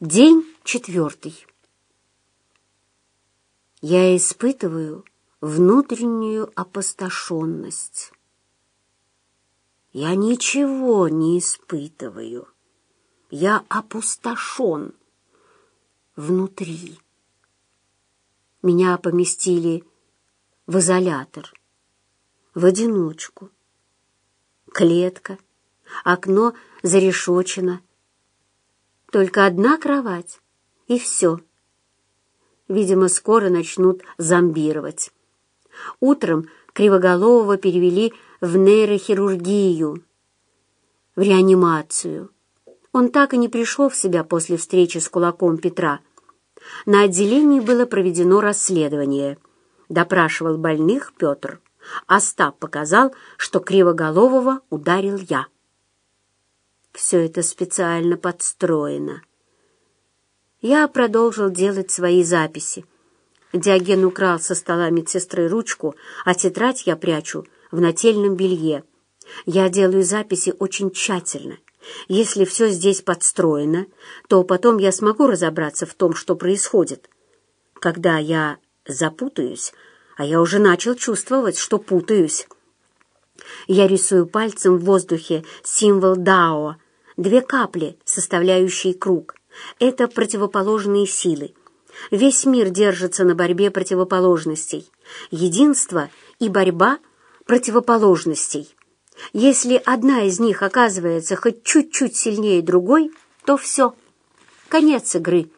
День четвертый. Я испытываю внутреннюю опустошенность. Я ничего не испытываю. Я опустошен внутри. Меня поместили в изолятор, в одиночку. Клетка, окно зарешочено, только одна кровать, и все. Видимо, скоро начнут зомбировать. Утром Кривоголового перевели в нейрохирургию, в реанимацию. Он так и не пришел в себя после встречи с кулаком Петра. На отделении было проведено расследование. Допрашивал больных Петр. Остап показал, что Кривоголового ударил я. Все это специально подстроено. Я продолжил делать свои записи. Диоген украл со стола медсестры ручку, а тетрадь я прячу в нательном белье. Я делаю записи очень тщательно. Если все здесь подстроено, то потом я смогу разобраться в том, что происходит. Когда я запутаюсь, а я уже начал чувствовать, что путаюсь, я рисую пальцем в воздухе символ Дао, две капли, составляющие круг. Это противоположные силы. Весь мир держится на борьбе противоположностей. Единство и борьба противоположностей. Если одна из них оказывается хоть чуть-чуть сильнее другой, то все. Конец игры.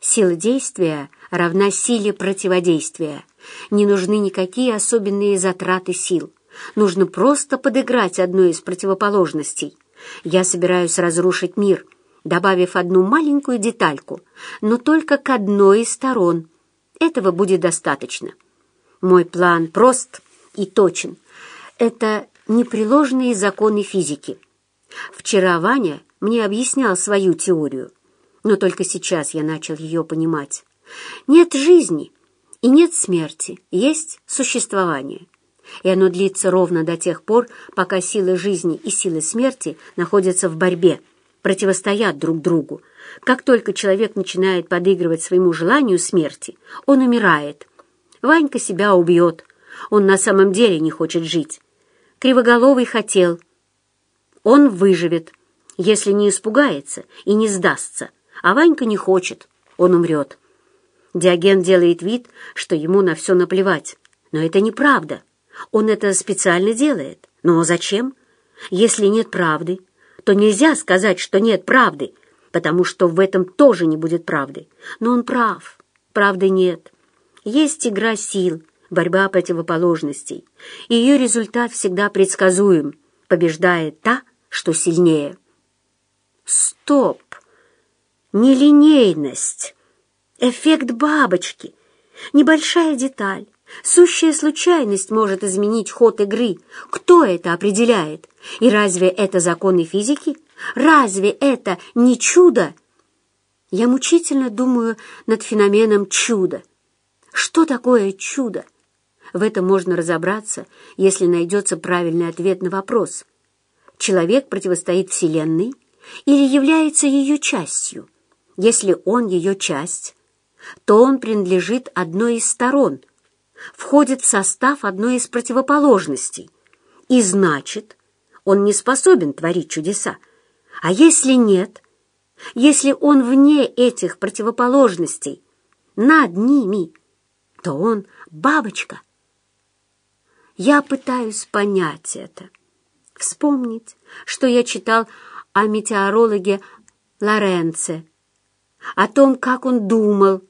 Сила действия равна силе противодействия. Не нужны никакие особенные затраты сил. Нужно просто подыграть одной из противоположностей. Я собираюсь разрушить мир, добавив одну маленькую детальку, но только к одной из сторон. Этого будет достаточно. Мой план прост и точен. Это непреложные законы физики. Вчера Ваня мне объяснял свою теорию, но только сейчас я начал ее понимать. Нет жизни и нет смерти, есть существование и оно длится ровно до тех пор, пока силы жизни и силы смерти находятся в борьбе, противостоят друг другу. Как только человек начинает подыгрывать своему желанию смерти, он умирает. Ванька себя убьет. Он на самом деле не хочет жить. Кривоголовый хотел. Он выживет, если не испугается и не сдастся. А Ванька не хочет. Он умрет. Диоген делает вид, что ему на все наплевать. Но это неправда. Он это специально делает. Но зачем? Если нет правды, то нельзя сказать, что нет правды, потому что в этом тоже не будет правды. Но он прав. Правды нет. Есть игра сил, борьба противоположностей. Ее результат всегда предсказуем. Побеждает та, что сильнее. Стоп! Нелинейность. Эффект бабочки. Небольшая деталь Сущая случайность может изменить ход игры. Кто это определяет? И разве это законы физики? Разве это не чудо? Я мучительно думаю над феноменом чуда. Что такое чудо? В этом можно разобраться, если найдется правильный ответ на вопрос. Человек противостоит Вселенной или является ее частью? Если он ее часть, то он принадлежит одной из сторон – входит в состав одной из противоположностей, и значит, он не способен творить чудеса. А если нет, если он вне этих противоположностей, над ними, то он бабочка. Я пытаюсь понять это, вспомнить, что я читал о метеорологе Лоренце, о том, как он думал,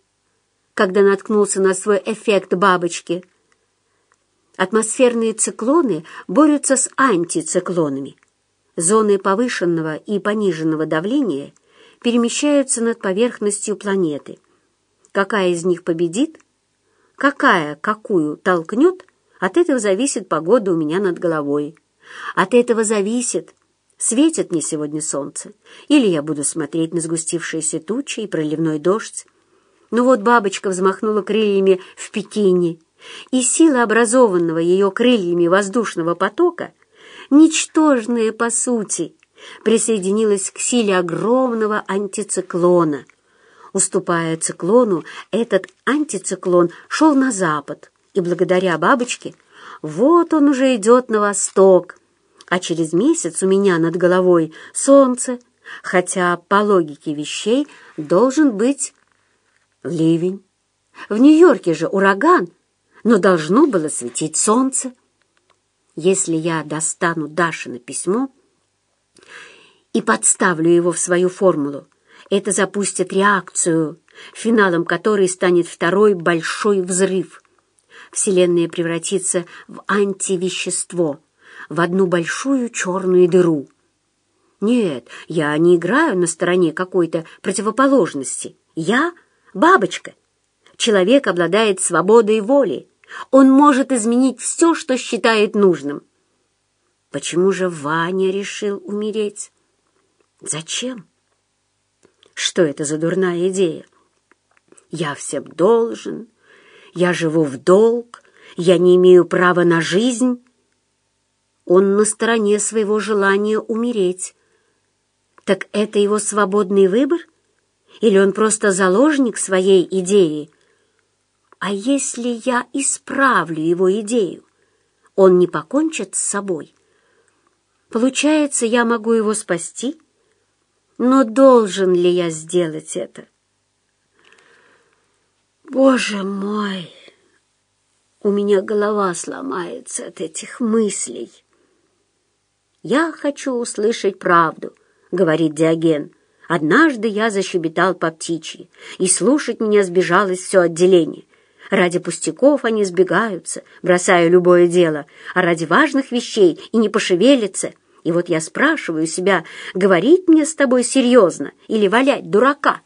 когда наткнулся на свой эффект бабочки. Атмосферные циклоны борются с антициклонами. Зоны повышенного и пониженного давления перемещаются над поверхностью планеты. Какая из них победит, какая какую толкнет, от этого зависит погода у меня над головой. От этого зависит, светит мне сегодня солнце, или я буду смотреть на сгустившиеся тучи и проливной дождь, ну вот бабочка взмахнула крыльями в Пекине, и сила образованного ее крыльями воздушного потока, ничтожная по сути, присоединилась к силе огромного антициклона. Уступая циклону, этот антициклон шел на запад, и благодаря бабочке вот он уже идет на восток, а через месяц у меня над головой солнце, хотя по логике вещей должен быть ливень. В Нью-Йорке же ураган, но должно было светить солнце. Если я достану Дашино письмо и подставлю его в свою формулу, это запустит реакцию, финалом которой станет второй большой взрыв. Вселенная превратится в антивещество, в одну большую черную дыру. Нет, я не играю на стороне какой-то противоположности. Я — бабочка. Человек обладает свободой воли. Он может изменить все, что считает нужным. Почему же Ваня решил умереть? Зачем? Что это за дурная идея? Я всем должен, я живу в долг, я не имею права на жизнь. Он на стороне своего желания умереть. Так это его свободный выбор? Или он просто заложник своей идеи? А если я исправлю его идею, он не покончит с собой? Получается, я могу его спасти? Но должен ли я сделать это? Боже мой! У меня голова сломается от этих мыслей. «Я хочу услышать правду», — говорит Диоген. «Однажды я защебетал по птичьи, и слушать меня сбежалось все отделение. Ради пустяков они сбегаются, бросая любое дело, а ради важных вещей и не пошевелятся. И вот я спрашиваю себя, говорить мне с тобой серьезно или валять дурака?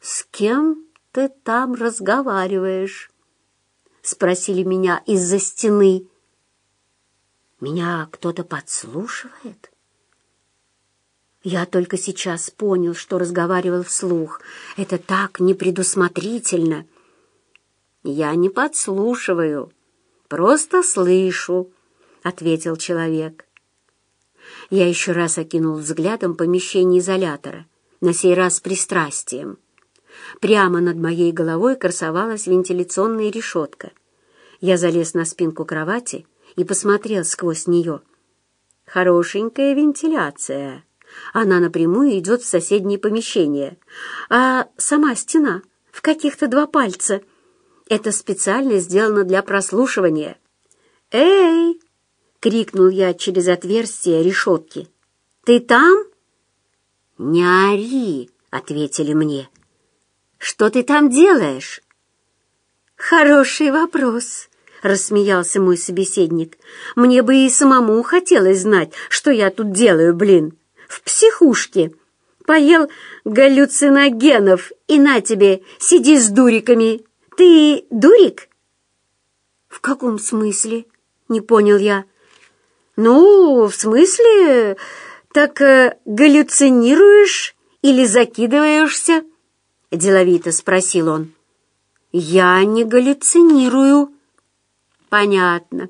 «С кем ты там разговариваешь?» — спросили меня из-за стены. «Меня кто-то подслушивает?» Я только сейчас понял, что разговаривал вслух. Это так непредусмотрительно. Я не подслушиваю, просто слышу, — ответил человек. Я еще раз окинул взглядом помещение изолятора, на сей раз пристрастием. Прямо над моей головой красовалась вентиляционная решетка. Я залез на спинку кровати и посмотрел сквозь нее. Хорошенькая вентиляция. Она напрямую идет в соседнее помещение. А сама стена в каких-то два пальца. Это специально сделано для прослушивания. «Эй!» — крикнул я через отверстие решетки. «Ты там?» «Не ори!» — ответили мне. «Что ты там делаешь?» «Хороший вопрос», — рассмеялся мой собеседник. «Мне бы и самому хотелось знать, что я тут делаю, блин» в психушке. Поел галлюциногенов, и на тебе, сиди с дуриками. Ты дурик? В каком смысле? Не понял я. Ну, в смысле, так э, галлюцинируешь или закидываешься? Деловито спросил он. Я не галлюцинирую. Понятно.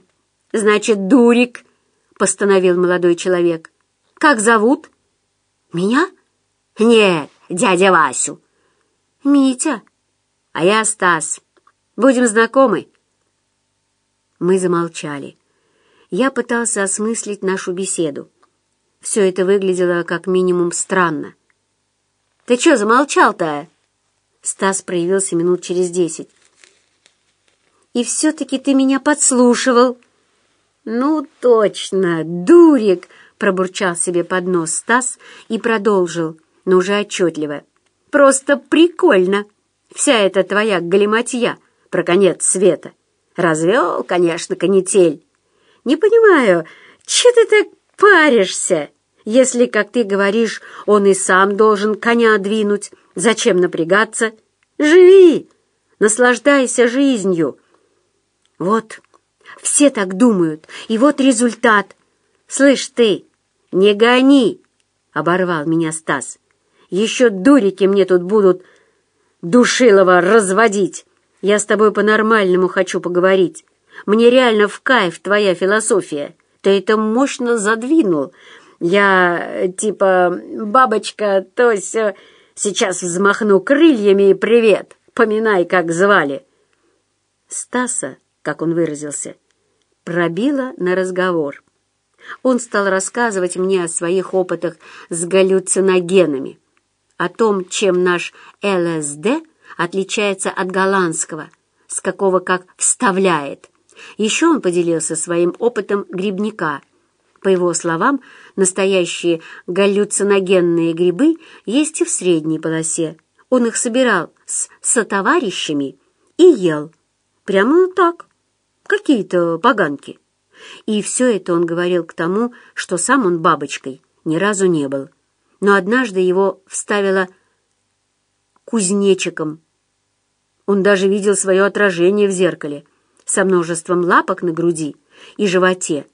Значит, дурик, постановил молодой человек. Как зовут? Меня? Нет, дядя Васю. Митя. А я Стас. Будем знакомы? Мы замолчали. Я пытался осмыслить нашу беседу. Все это выглядело как минимум странно. «Ты что замолчал-то?» Стас проявился минут через десять. «И все-таки ты меня подслушивал». «Ну, точно, дурик!» Пробурчал себе под нос Стас и продолжил, но уже отчетливо. «Просто прикольно! Вся эта твоя галиматья про конец света. Развел, конечно, канитель. Не понимаю, че ты так паришься, если, как ты говоришь, он и сам должен коня двинуть? Зачем напрягаться? Живи, наслаждайся жизнью!» Вот, все так думают, и вот результат. Слышь ты, «Не гони!» — оборвал меня Стас. «Еще дурики мне тут будут Душилова разводить. Я с тобой по-нормальному хочу поговорить. Мне реально в кайф твоя философия. Ты это мощно задвинул. Я, типа, бабочка, то все, сейчас взмахну крыльями и привет, поминай, как звали. Стаса, как он выразился, пробила на разговор. Он стал рассказывать мне о своих опытах с галлюциногенами, о том, чем наш ЛСД отличается от голландского, с какого как «вставляет». Еще он поделился своим опытом грибника. По его словам, настоящие галлюциногенные грибы есть и в средней полосе. Он их собирал с сотоварищами и ел. Прямо так, какие-то поганки. И все это он говорил к тому, что сам он бабочкой ни разу не был. Но однажды его вставило кузнечиком. Он даже видел свое отражение в зеркале со множеством лапок на груди и животе,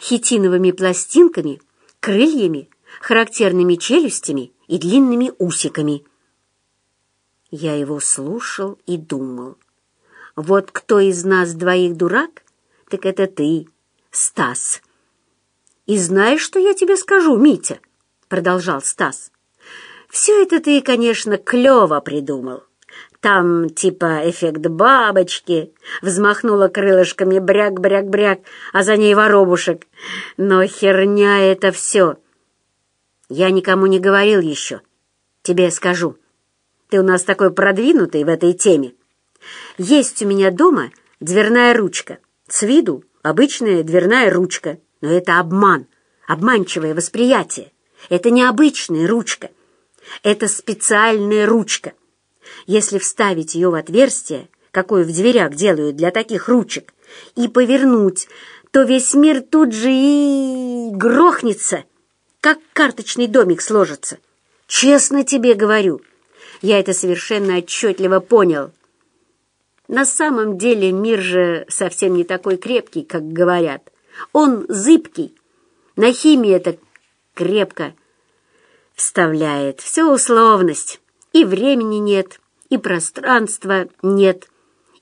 хитиновыми пластинками, крыльями, характерными челюстями и длинными усиками. Я его слушал и думал. Вот кто из нас двоих дурак, так это ты, Стас. «И знаешь, что я тебе скажу, Митя?» — продолжал Стас. «Все это ты, конечно, клево придумал. Там типа эффект бабочки, взмахнула крылышками бряк-бряк-бряк, а за ней воробушек. Но херня это все. Я никому не говорил еще. Тебе скажу. Ты у нас такой продвинутый в этой теме. Есть у меня дома дверная ручка. С виду обычная дверная ручка, но это обман, обманчивое восприятие. Это не обычная ручка, это специальная ручка. Если вставить ее в отверстие, какое в дверях делают для таких ручек, и повернуть, то весь мир тут же и грохнется, как карточный домик сложится. Честно тебе говорю, я это совершенно отчетливо понял. На самом деле мир же совсем не такой крепкий, как говорят. Он зыбкий. На химии это крепко вставляет. Все условность. И времени нет, и пространства нет.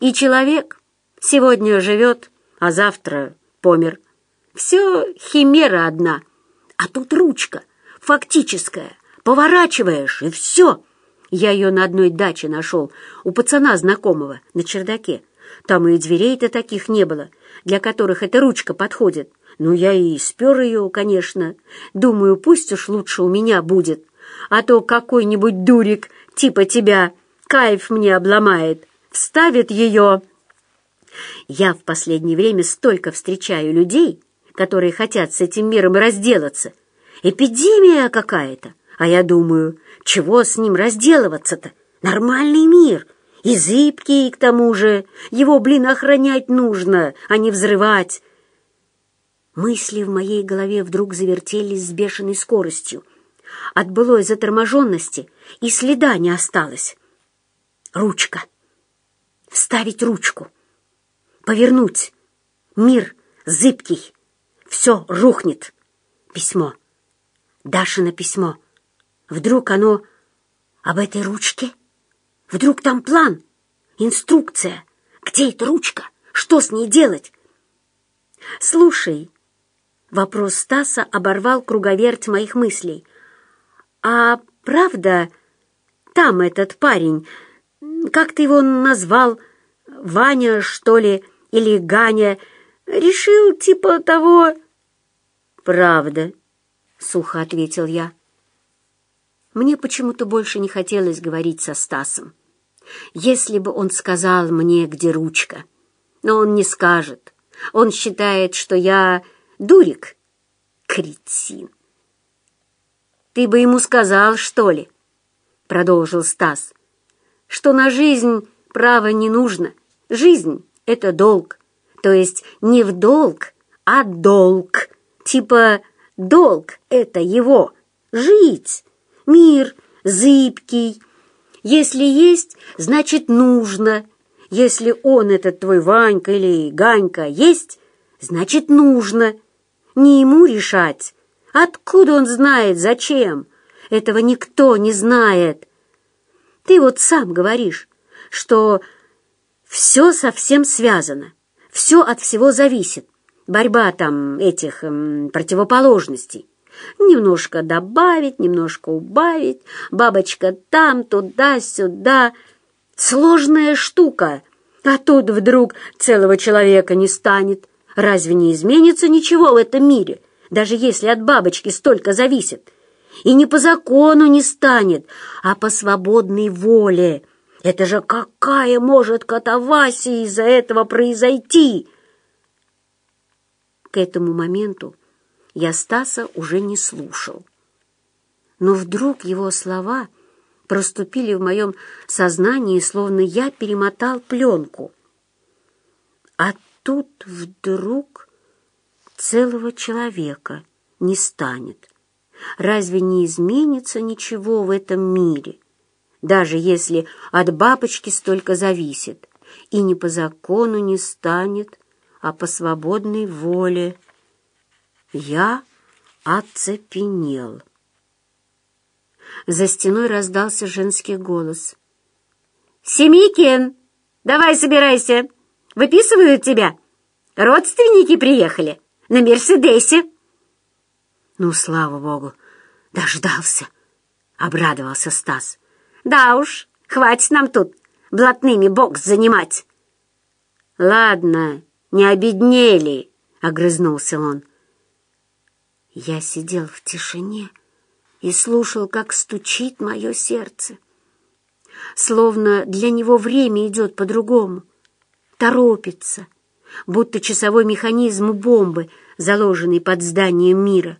И человек сегодня живет, а завтра помер. Все химера одна. А тут ручка, фактическая. Поворачиваешь, и все. Я ее на одной даче нашел, у пацана знакомого, на чердаке. Там и дверей-то таких не было, для которых эта ручка подходит. Ну, я и спер ее, конечно. Думаю, пусть уж лучше у меня будет. А то какой-нибудь дурик, типа тебя, кайф мне обломает, вставит ее. Я в последнее время столько встречаю людей, которые хотят с этим миром разделаться. Эпидемия какая-то. А я думаю, чего с ним разделываться-то? Нормальный мир. И зыбкий, к тому же. Его, блин, охранять нужно, а не взрывать. Мысли в моей голове вдруг завертелись с бешеной скоростью. От былой заторможенности и следа не осталось. Ручка. Вставить ручку. Повернуть. Мир зыбкий. Все рухнет. Письмо. Дашино письмо. Вдруг оно об этой ручке? Вдруг там план, инструкция? Где эта ручка? Что с ней делать? Слушай, вопрос Стаса оборвал круговерть моих мыслей. А правда, там этот парень, как ты его назвал, Ваня, что ли, или Ганя, решил типа того... «Правда», — сухо ответил я. Мне почему-то больше не хотелось говорить со Стасом. Если бы он сказал мне, где ручка. Но он не скажет. Он считает, что я дурик. Кретин. «Ты бы ему сказал, что ли?» — продолжил Стас. «Что на жизнь право не нужно. Жизнь — это долг. То есть не в долг, а долг. Типа долг — это его. Жить. Мир зыбкий. Если есть, значит нужно. Если он, этот твой Ванька или Ганька, есть, значит нужно. Не ему решать. Откуда он знает, зачем? Этого никто не знает. Ты вот сам говоришь, что все совсем связано, все от всего зависит. Борьба там этих эм, противоположностей. Немножко добавить, немножко убавить, бабочка там, туда-сюда. Сложная штука, а тут вдруг целого человека не станет. Разве не изменится ничего в этом мире, даже если от бабочки столько зависит? И не по закону не станет, а по свободной воле. Это же какая может катавасия из-за этого произойти? К этому моменту я Стаса уже не слушал. Но вдруг его слова проступили в моем сознании, словно я перемотал пленку. А тут вдруг целого человека не станет. Разве не изменится ничего в этом мире, даже если от бабочки столько зависит, и не по закону не станет, а по свободной воле? Я оцепенел. За стеной раздался женский голос. «Семикин, давай собирайся. Выписывают тебя. Родственники приехали на Мерседесе». «Ну, слава богу, дождался», — обрадовался Стас. «Да уж, хватит нам тут блатными бокс занимать». «Ладно, не обеднели», — огрызнулся он. Я сидел в тишине и слушал, как стучит мое сердце. Словно для него время идет по-другому, торопится, будто часовой механизм бомбы, заложенный под зданием мира.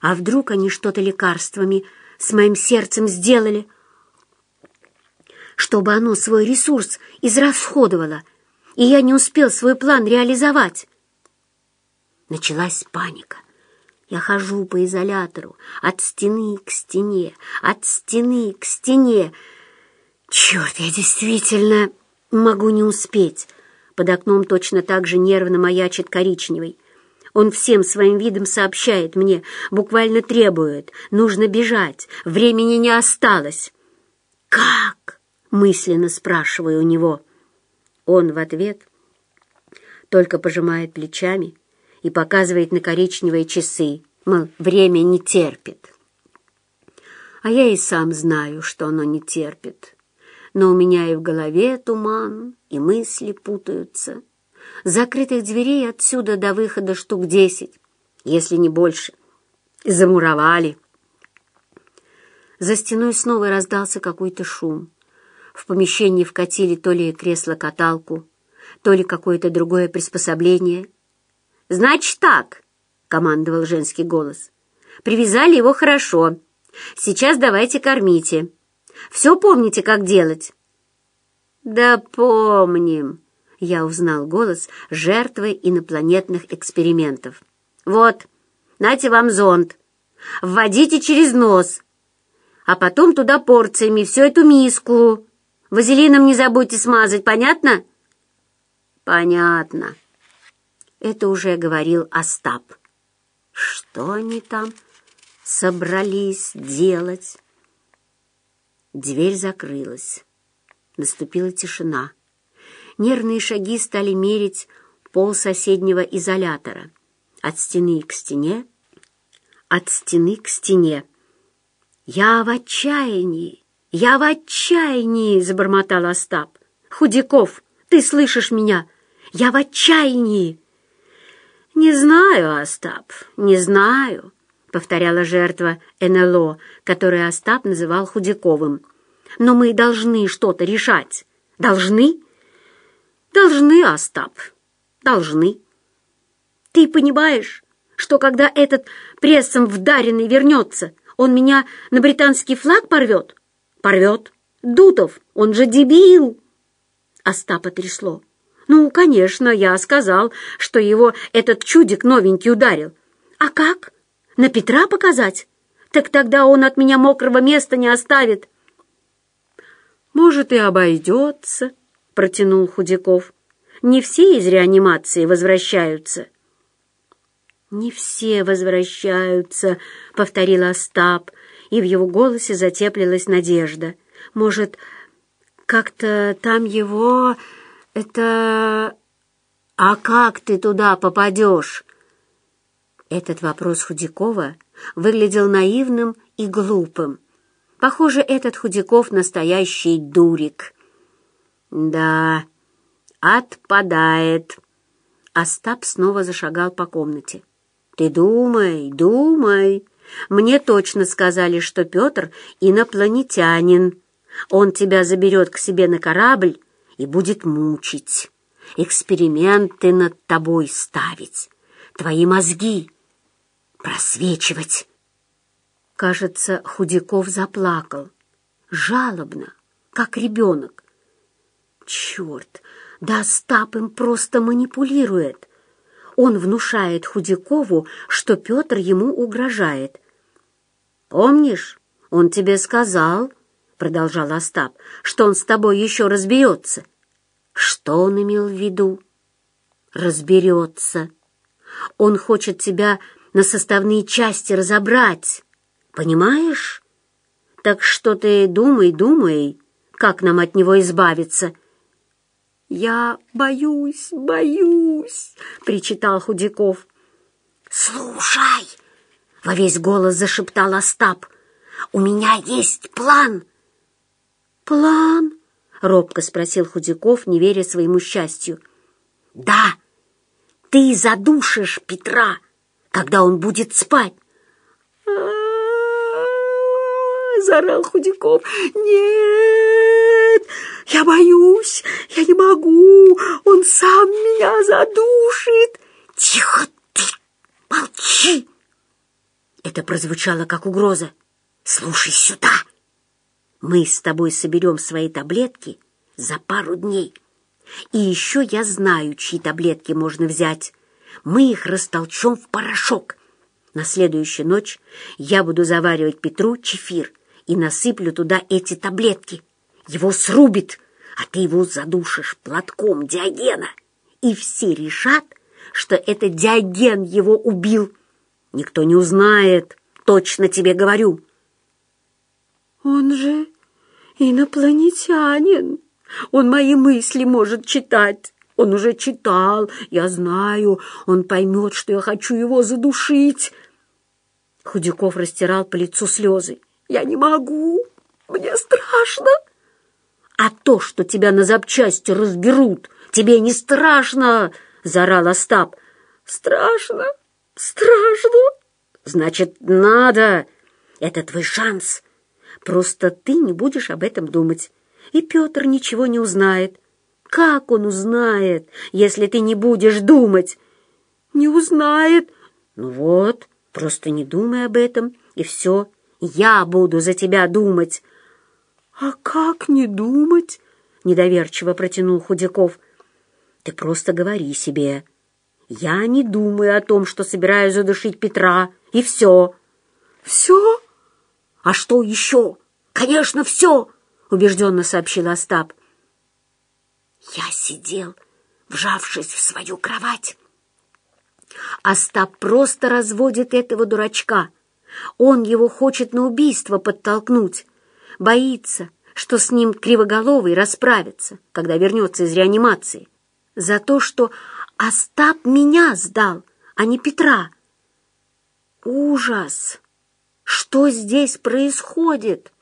А вдруг они что-то лекарствами с моим сердцем сделали, чтобы оно свой ресурс израсходовало, и я не успел свой план реализовать? Началась паника. Я хожу по изолятору, от стены к стене, от стены к стене. Черт, я действительно могу не успеть. Под окном точно так же нервно маячит коричневый. Он всем своим видом сообщает мне, буквально требует. Нужно бежать, времени не осталось. «Как?» — мысленно спрашиваю у него. Он в ответ только пожимает плечами и показывает на коричневые часы, мол, время не терпит. А я и сам знаю, что оно не терпит. Но у меня и в голове туман, и мысли путаются. Закрытых дверей отсюда до выхода штук десять, если не больше. Замуровали. За стеной снова раздался какой-то шум. В помещении вкатили то ли кресло-каталку, то ли какое-то другое приспособление — «Значит так», — командовал женский голос. «Привязали его хорошо. Сейчас давайте кормите. Все помните, как делать?» «Да помним», — я узнал голос жертвы инопланетных экспериментов. «Вот, нате вам зонт. Вводите через нос, а потом туда порциями всю эту миску. Вазелином не забудьте смазать, понятно?» «Понятно». Это уже говорил Остап. Что они там собрались делать? Дверь закрылась. Наступила тишина. Нервные шаги стали мерить пол соседнего изолятора. От стены к стене, от стены к стене. «Я в отчаянии! Я в отчаянии!» — забормотал Остап. «Худяков, ты слышишь меня? Я в отчаянии!» «Не знаю, Остап, не знаю», — повторяла жертва НЛО, которую Остап называл Худяковым. «Но мы должны что-то решать. Должны?» «Должны, Остап, должны. Ты понимаешь, что когда этот прессом вдаренный вернется, он меня на британский флаг порвет? Порвет. Дутов, он же дебил!» Остапа трясло. «Ну, конечно, я сказал, что его этот чудик новенький ударил. А как? На Петра показать? Так тогда он от меня мокрого места не оставит». «Может, и обойдется», — протянул Худяков. «Не все из реанимации возвращаются». «Не все возвращаются», — повторил Остап, и в его голосе затеплилась надежда. «Может, как-то там его...» «Это... А как ты туда попадешь?» Этот вопрос Худякова выглядел наивным и глупым. Похоже, этот Худяков настоящий дурик. Да, отпадает. Остап снова зашагал по комнате. Ты думай, думай. Мне точно сказали, что Петр инопланетянин. Он тебя заберет к себе на корабль и будет мучить, эксперименты над тобой ставить, твои мозги просвечивать. Кажется, Худяков заплакал. Жалобно, как ребенок. Черт, да Остап им просто манипулирует. Он внушает Худякову, что Петр ему угрожает. «Помнишь, он тебе сказал, — продолжал Остап, — что он с тобой еще разберется». Что он имел в виду? Разберется. Он хочет тебя на составные части разобрать. Понимаешь? Так что ты думай, думай, как нам от него избавиться. «Я боюсь, боюсь!» — причитал Худяков. «Слушай!» — во весь голос зашептал Остап. «У меня есть план!» «План?» — робко спросил Худяков, не веря своему счастью. «Да, ты задушишь Петра!» когда он будет спать. заорал Худяков. «Нет, я боюсь, я не могу, он сам меня задушит!» «Тихо ты, молчи!» Это прозвучало как угроза. «Слушай сюда! Мы с тобой соберем свои таблетки за пару дней. И еще я знаю, чьи таблетки можно взять мы их растолчем в порошок. На следующую ночь я буду заваривать Петру чефир и насыплю туда эти таблетки. Его срубит, а ты его задушишь платком Диогена. И все решат, что это Диоген его убил. Никто не узнает, точно тебе говорю. Он же инопланетянин. Он мои мысли может читать. Он уже читал, я знаю, он поймет, что я хочу его задушить. Худяков растирал по лицу слезы. Я не могу, мне страшно. А то, что тебя на запчасти разберут, тебе не страшно, заорал Остап. Страшно, страшно. Значит, надо. Это твой шанс. Просто ты не будешь об этом думать, и Петр ничего не узнает. Как он узнает, если ты не будешь думать? Не узнает. Ну вот, просто не думай об этом, и все. Я буду за тебя думать. А как не думать? Недоверчиво протянул Худяков. Ты просто говори себе. Я не думаю о том, что собираюсь задушить Петра, и все. Все? А что еще? Конечно, все, убежденно сообщил Остап. Я сидел, вжавшись в свою кровать. Остап просто разводит этого дурачка. Он его хочет на убийство подтолкнуть. Боится, что с ним кривоголовый расправится, когда вернется из реанимации. За то, что Остап меня сдал, а не Петра. Ужас! Что здесь происходит?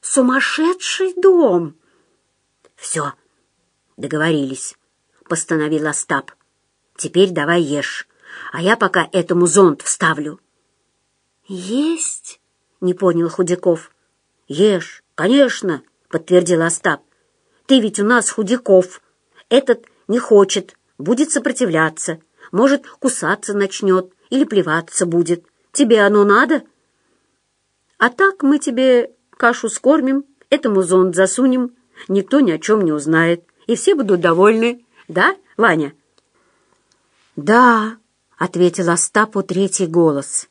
Сумасшедший дом! Все, «Договорились», — постановил Остап. «Теперь давай ешь, а я пока этому зонт вставлю». «Есть?» — не понял Худяков. «Ешь, конечно», — подтвердил Остап. «Ты ведь у нас Худяков. Этот не хочет, будет сопротивляться, может, кусаться начнет или плеваться будет. Тебе оно надо?» «А так мы тебе кашу скормим, этому зонт засунем, никто ни о чем не узнает и все будут довольны. Да, Ваня?» «Да», — ответил Остапу третий голос.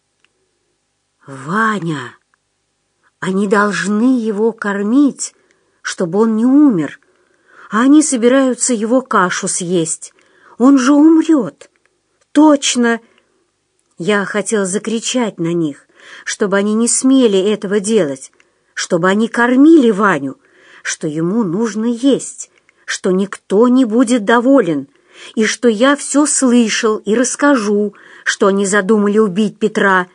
«Ваня! Они должны его кормить, чтобы он не умер, а они собираются его кашу съесть. Он же умрет. Точно!» Я хотел закричать на них, чтобы они не смели этого делать, чтобы они кормили Ваню, что ему нужно есть что никто не будет доволен, и что я все слышал и расскажу, что они задумали убить Петра